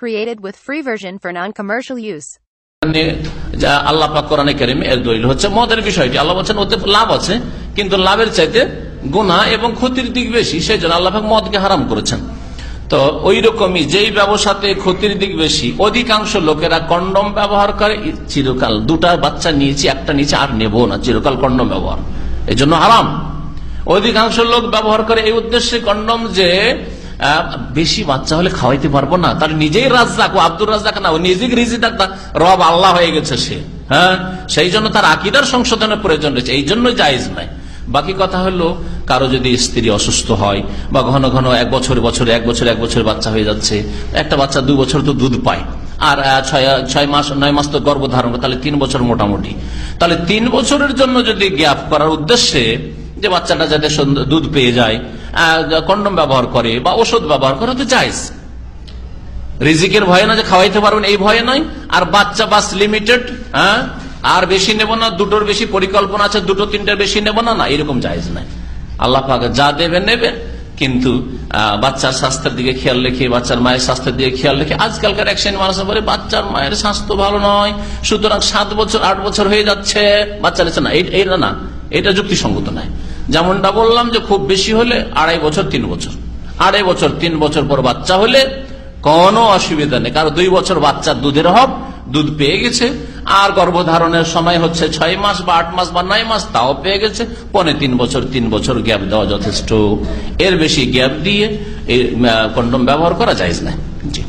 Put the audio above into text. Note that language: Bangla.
Created with free version for non-commercial use. আল্লাহ পাক কোরআনে কারিমে এর দলিল হচ্ছে মদের বিষয়টি। আল্লাহ বলছেন, ওতে লাভ আছে, কিন্তু লাভের চাইতে গুণা এবং ক্ষতির দিক বেশি সেই জন্য আল্লাহ পাক মদকে হারাম করেছেন। তো ওই রকমই যেই ব্যবসাতে ক্ষতির দিক বেশি, অধিকাংশ লোকেরা কন্ডম ব্যবহার করে। চিরকাল দুটা বাচ্চা নিয়েছি, একটা নিচে আর নেব না, চিরকাল কন্ডম ব্যবহার। এই জন্য হারাম। অধিকাংশ লোক ব্যবহার করে এই উদ্দেশ্যে কন্ডম যে বেশি বাচ্চা হলে খাওয়াইতে পারব না। তার নিজেই রাজ্জাক ও আব্দুর রাজ্জাক না, ও নিজেই রিজি রব আল্লাহ হয়ে গেছে সে হ্যাঁ? সেই জন্য তার আকিদার সংশোধনের প্রয়োজন রয়েছে, এই জন্য জায়েজ নাই। বাকি কথা হলো, কারও যদি স্ত্রী অসুস্থ হয়, বা ঘন ঘন এক বছর, বছরে, এক বছর এক বছর বাচ্চা হয়ে যাচ্ছে, একটা বাচ্চা দু বছর তো দুধ পায়, আর ছয় ছয় মাস, নয় মাস তো গর্ভধারণ, তাহলে তিন বছর মোটামুটি। তাহলে তিন বছরের জন্য যদি গ্যাপ করার উদ্দেশ্যে যে বাচ্চাটা যাতে দুধ পেয়ে যায় কন্ডম ব্যবহার করে বা ওষুধ ব্যবহার করে তো চাইজ রিজিকের ভয়ে না যে খাওয়াইতে পারবেন, এই ভয়ে নয়। আর বাচ্চা বাস লিমিটেড হ্যাঁ? আর বেশি নেব না, দুটোর বেশি পরিকল্পনা আছে, দুটো তিনটার বেশি নেব না না, এরকম জায়েজ নাই আল্লাহ যা দেবে নেবে কিন্তু বাচ্চার স্বাস্থ্যের দিকে খেয়াল রেখে, বাচ্চার মায়ের স্বাস্থ্যের দিকে খেয়াল রেখে, আজকালকার এক শ্রেণি মানুষ বলে, বাচ্চার মায়ের স্বাস্থ্য ভালো নয়, সুতরাং সাত বছর, আট বছর হয়ে যাচ্ছে। বাচ্চা না এইটা না, এটা যুক্তিসঙ্গত নয়। যেমনটা বললাম যে খুব বেশি হলে আড়াই বছর, তিন বছর। আড়াই বছর, তিন বছর পর বাচ্চা হলে কোনো অসুবিধা নেই। কারণ দুই বছর বাচ্চার দুধের হব দুধ পেয়ে গেছে। আর গর্ভধারণের সময় হচ্ছে ছয় মাস বা আট মাস বা নয় মাস, তাও পেয়ে গেছে। পনে তিন বছর তিন বছর গ্যাপ দেওয়া যথেষ্ট। এর বেশি গ্যাপ দিয়ে কন্ডম ব্যবহার করা যায় না। জি.